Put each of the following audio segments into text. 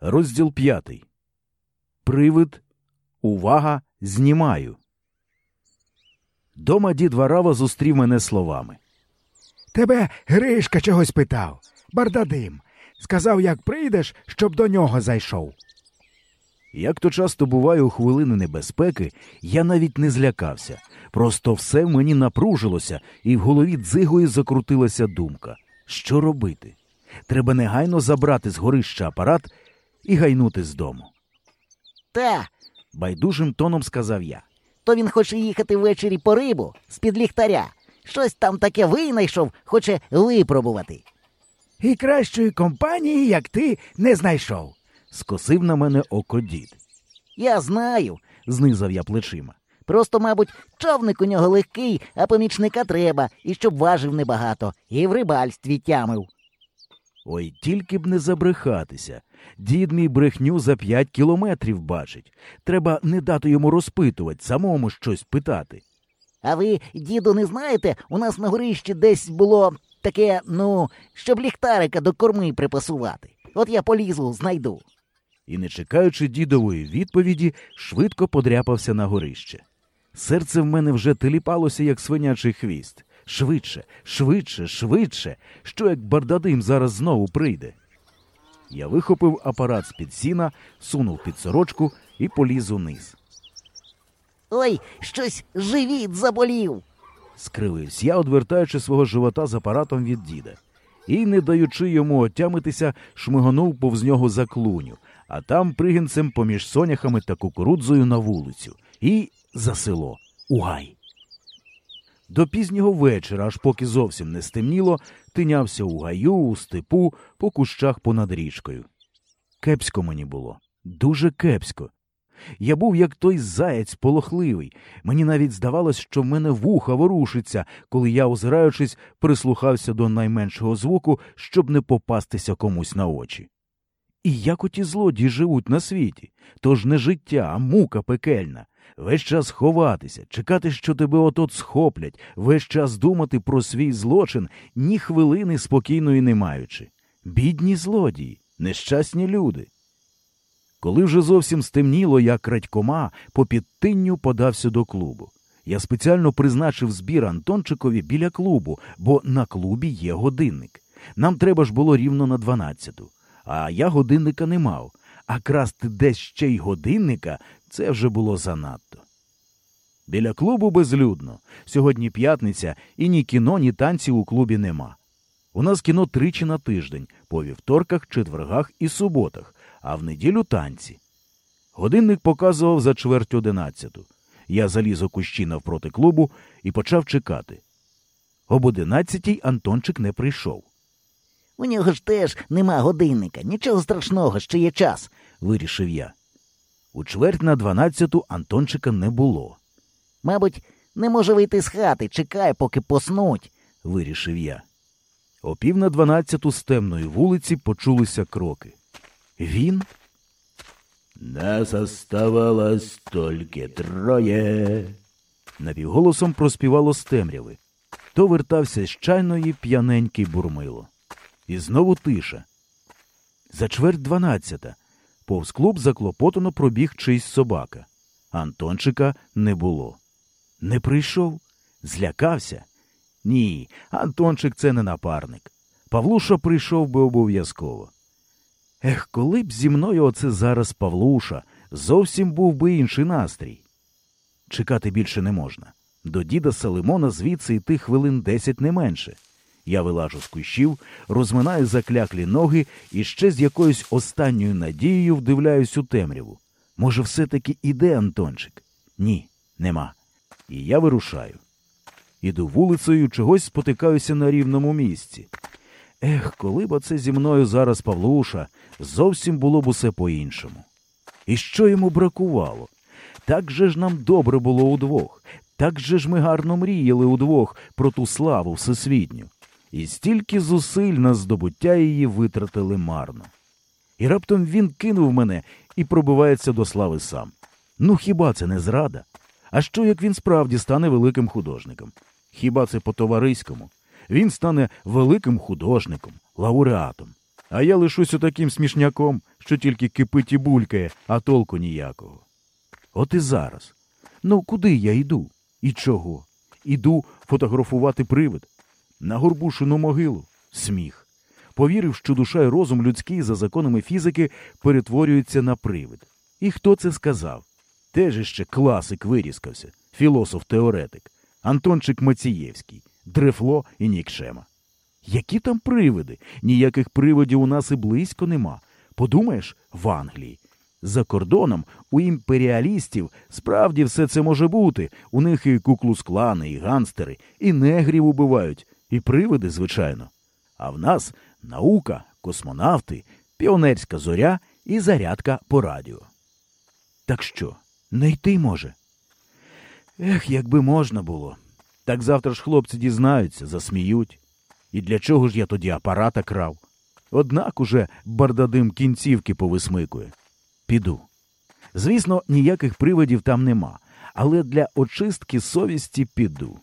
Розділ п'ятий. Привид. Увага. Знімаю. Дома дід Варава зустрів мене словами. Тебе Гришка чогось питав. Бардадим. Сказав, як прийдеш, щоб до нього зайшов. Як то часто буває у хвилини небезпеки, я навіть не злякався. Просто все в мені напружилося, і в голові дзигою закрутилася думка. Що робити? Треба негайно забрати з горища апарат і гайнути з дому. Та, Байдужим тоном сказав я. то він хоче їхати ввечері по рибу з-під ліхтаря. Щось там таке винайшов, хоче випробувати. І кращої компанії, як ти, не знайшов. Скосив на мене око дід. Я знаю. Знизав я плечима. Просто, мабуть, човник у нього легкий, а помічника треба, і щоб важив небагато, і в рибальстві тямив. Ой, тільки б не забрехатися. Дід мій брехню за п'ять кілометрів бачить. Треба не дати йому розпитувати, самому щось питати. А ви, діду, не знаєте, у нас на горищі десь було таке, ну, щоб ліхтарика до корми припасувати. От я полізу, знайду. І, не чекаючи дідової відповіді, швидко подряпався на горище. Серце в мене вже теліпалося, як свинячий хвіст. Швидше, швидше, швидше, що як бардадим зараз знову прийде. Я вихопив апарат з-під сіна, сунув під сорочку і поліз униз. Ой, щось живіт заболів. Скривився я, одвертаючи свого живота з апаратом від діда. І, не даючи йому отямитися, шмигонув повз нього за клуню, а там пригінцем поміж соняхами та кукурудзою на вулицю, і за село, у гай. До пізнього вечора, аж поки зовсім не стемніло, тинявся у гаю, у степу, по кущах понад річкою. Кепсько мені було, дуже кепсько. Я був як той заєць полохливий. Мені навіть здавалось, що в мене вуха ворушиться, коли я, озираючись, прислухався до найменшого звуку, щоб не попастися комусь на очі. І як оті злодії живуть на світі, тож не життя, а мука пекельна. Весь час ховатися, чекати, що тебе отот схоплять, весь час думати про свій злочин, ні хвилини спокійної не маючи. Бідні злодії, нещасні люди. Коли вже зовсім стемніло, я крадькома по підтинню подався до клубу. Я спеціально призначив збір Антончикові біля клубу, бо на клубі є годинник. Нам треба ж було рівно на дванадцяту. А я годинника не мав, а красти десь ще й годинника це вже було занадто. Біля клубу безлюдно. Сьогодні п'ятниця, і ні кіно, ні танців у клубі нема. У нас кіно тричі на тиждень, по вівторках, четвергах і суботах, а в неділю танці. Годинник показував за чверть одинадцяту. Я заліз у кущі навпроти клубу і почав чекати. Об одинадцятій Антончик не прийшов. У нього ж теж нема годинника, нічого страшного, ще є час. Вирішив я. У чверть на дванадцяту Антончика не було. Мабуть, не може вийти з хати, чекає, поки поснуть. Вирішив я. О пів на дванадцяту з темної вулиці почулися кроки. Він? Нас оставалось тільки троє. Напівголосом проспівало з темряви. То вертався з чайної п'яненький бурмило. І знову тиша. За чверть дванадцята. Повз клуб заклопотано пробіг чийсь собака. Антончика не було. Не прийшов? Злякався? Ні, Антончик це не напарник. Павлуша прийшов би обов'язково. Ех, коли б зі мною оце зараз Павлуша, зовсім був би інший настрій. Чекати більше не можна. До діда Салимона звідси йти хвилин десять не менше. Я вилажу з кущів, розминаю закляклі ноги і ще з якоюсь останньою надією вдивляюсь у темряву. Може, все-таки іде Антончик? Ні, нема. І я вирушаю. Іду вулицею, чогось спотикаюся на рівному місці. Ех, коли б оце зі мною зараз Павлуша, зовсім було б усе по-іншому. І що йому бракувало? Так же ж нам добре було удвох, так же ж ми гарно мріяли удвох про ту славу всесвітню. І стільки зусиль на здобуття її витратили марно. І раптом він кинув мене і пробивається до слави сам. Ну хіба це не зрада? А що як він справді стане великим художником? Хіба це по-товариському? Він стане великим художником, лауреатом. А я лишусь отаким смішняком, що тільки кипить і булькає, а толку ніякого. От і зараз. Ну, куди я йду? І чого? Іду фотографувати привид. На горбушину могилу. Сміх. Повірив, що душа і розум людський за законами фізики перетворюються на привид. І хто це сказав? Теж іще класик виріскався, філософ-теоретик, Антончик Мацієвський, Дрефло і Нікшема. Які там привиди? Ніяких привидів у нас і близько нема. Подумаєш, в Англії. За кордоном у імперіалістів справді все це може бути. У них і куклус-клани, і ганстери, і негрів убивають, і привиди, звичайно. А в нас наука, космонавти, піонерська зоря і зарядка по радіо. Так що, не йти може? Ех, якби можна було. Так завтра ж хлопці дізнаються, засміють. І для чого ж я тоді апарата крав? Однак уже бардадим кінцівки повисмикує. Піду. Звісно, ніяких приводів там нема, але для очистки совісті піду.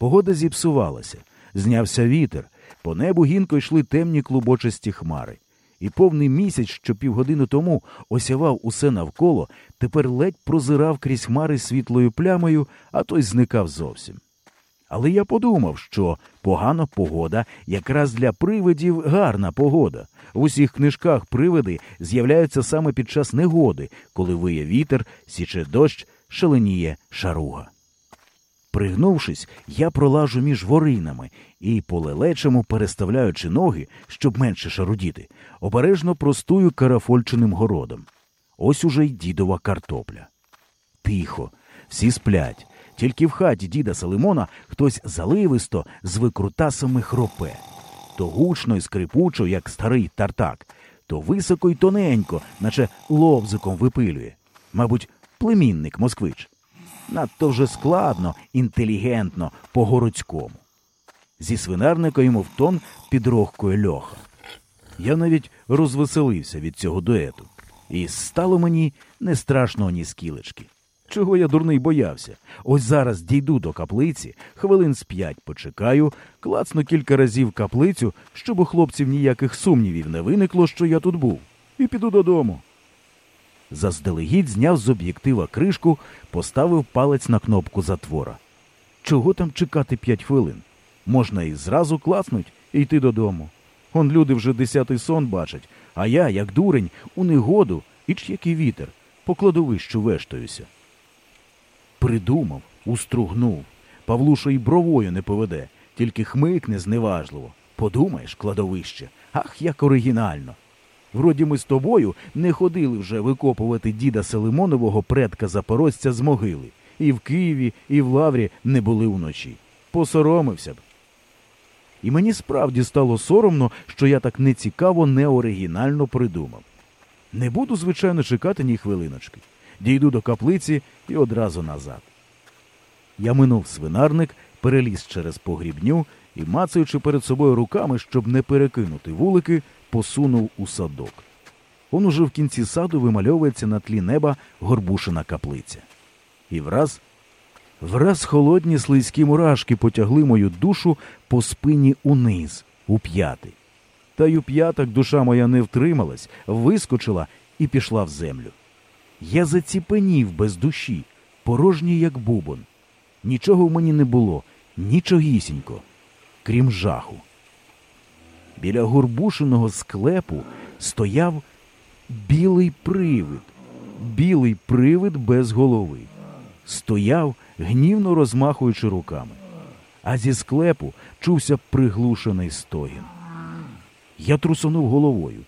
Погода зіпсувалася, знявся вітер, по небу гінко йшли темні клубочасті хмари, і повний місяць, що півгодини тому осявав усе навколо, тепер ледь прозирав крізь хмари світлою плямою, а той зникав зовсім. Але я подумав, що погана погода якраз для привидів гарна погода. В усіх книжках привиди з'являються саме під час негоди, коли виє вітер, січе дощ, шаленіє шаруга. Пригнувшись, я пролажу між воринами і, по лелечому переставляючи ноги, щоб менше шарудіти, обережно простую карафольченим городом. Ось уже й дідова картопля. Тихо, всі сплять. Тільки в хаті діда Салимона хтось заливисто з викрутасами хропе. То гучно і скрипучо, як старий тартак, то високо й тоненько, наче ловзиком випилює. Мабуть, племінник москвич. Надто вже складно, інтелігентно, по-городському. Зі свинарника йому в тон підрохкує льоха. Я навіть розвеселився від цього дуету, і стало мені не страшно ні скілечки. Чого я дурний боявся? Ось зараз дійду до каплиці, хвилин з п'ять почекаю, клацну кілька разів каплицю, щоб у хлопців ніяких сумнівів не виникло, що я тут був, і піду додому. Заздалегідь зняв з об'єктива кришку, поставив палець на кнопку затвора. Чого там чекати п'ять хвилин? Можна і зразу клацнуть і йти додому. Он люди вже десятий сон бачать, а я, як дурень, у негоду, іч який вітер, по кладовищу вештаюся. Придумав, устругнув. Павлуша й бровою не поведе, тільки хмикне зневажливо. Подумаєш, кладовище, ах, як оригінально. Вроді ми з тобою не ходили вже викопувати діда Селимонового предка запорожця з могили. І в Києві, і в Лаврі не були вночі. Посоромився б. І мені справді стало соромно, що я так нецікаво, неоригінально придумав. Не буду, звичайно, чекати ні хвилиночки. Дійду до каплиці і одразу назад. Я минув свинарник, переліз через погрібню і, мацаючи перед собою руками, щоб не перекинути вулики, посунув у садок. Он уже в кінці саду вимальовується на тлі неба горбушина каплиця. І враз, враз холодні слизькі мурашки потягли мою душу по спині униз, у п'яти. Та й у п'ятах душа моя не втрималась, вискочила і пішла в землю. Я заціпенів без душі, порожній, як бубон. Нічого в мені не було, нічогісінько, крім жаху. Біля горбушиного склепу стояв білий привид, білий привид без голови. Стояв, гнівно розмахуючи руками. А зі склепу чувся приглушений стогін. Я трусонув головою.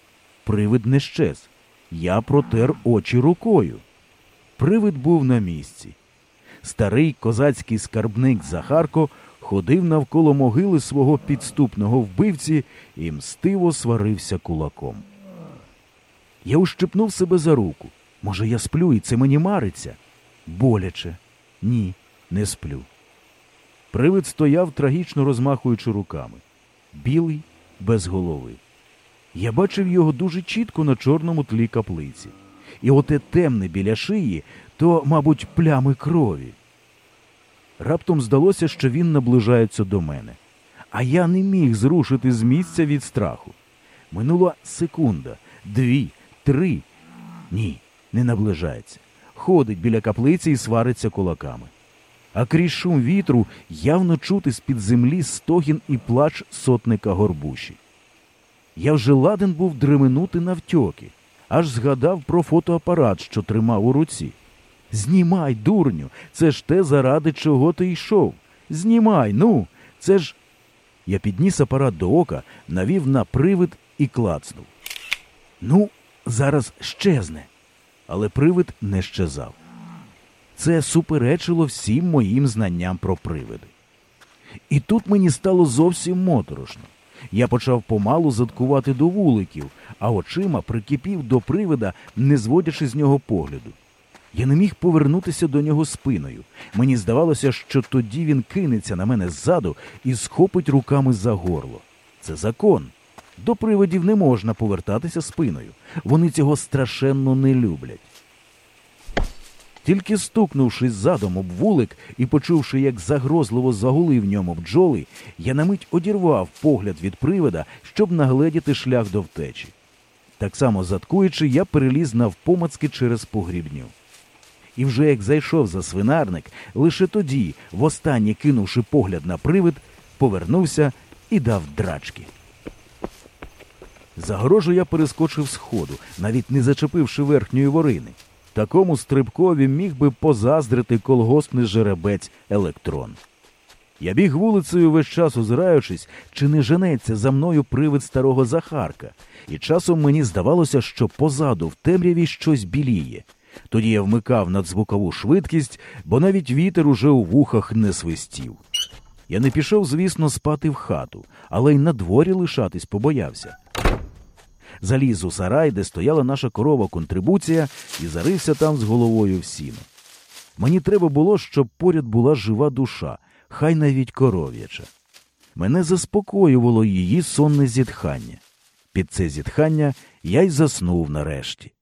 Привид не щез. Я протер очі рукою. Привид був на місці. Старий козацький скарбник Захарко ходив навколо могили свого підступного вбивці і мстиво сварився кулаком. Я ущипнув себе за руку. Може, я сплю, і це мені мариться? Боляче. Ні, не сплю. Привид стояв, трагічно розмахуючи руками. Білий, без голови. Я бачив його дуже чітко на чорному тлі каплиці. І оте темне біля шиї то, мабуть, плями крові. Раптом здалося, що він наближається до мене, а я не міг зрушити з місця від страху. Минула секунда, дві, три. Ні, не наближається. Ходить біля каплиці і свариться кулаками. А крізь шум вітру явно чути з-під землі стогін і плач сотника горбуші. Я вже ладен був дременути навтьоки, аж згадав про фотоапарат, що тримав у руці. Знімай, дурню, це ж те, заради чого ти йшов. Знімай, ну, це ж. Я підніс апарат до ока, навів на привид і клацнув. Ну, зараз щезне. Але привид не щезав. Це суперечило всім моїм знанням про привиди. І тут мені стало зовсім моторошно. Я почав помалу заткувати до вуликів, а очима прикипів до привида, не зводячи з нього погляду. Я не міг повернутися до нього спиною. Мені здавалося, що тоді він кинеться на мене ззаду і схопить руками за горло. Це закон. До привидів не можна повертатися спиною. Вони цього страшенно не люблять. Тільки стукнувшись задом об вулик і почувши, як загрозливо загули в ньому бджоли, я на мить одірвав погляд від привида, щоб нагледіти шлях до втечі. Так само заткуючи, я переліз навпомацки через погрібню. І вже як зайшов за свинарник, лише тоді, востаннє кинувши погляд на привид, повернувся і дав драчки. Загорожу я перескочив сходу, навіть не зачепивши верхньої ворини. Такому стрибкові міг би позаздрити колгоспний жеребець електрон. Я біг вулицею весь час озираючись, чи не женеться за мною привид старого Захарка, і часом мені здавалося, що позаду в темряві щось біліє. Тоді я вмикав надзвукову швидкість, бо навіть вітер уже у вухах не свистів. Я не пішов, звісно, спати в хату, але й на дворі лишатись побоявся. Заліз у сарай, де стояла наша корова контрибуція, і зарився там з головою в сіно. Мені треба було, щоб поряд була жива душа, хай навіть коров'яча. Мене заспокоювало її сонне зітхання. Під це зітхання я й заснув нарешті.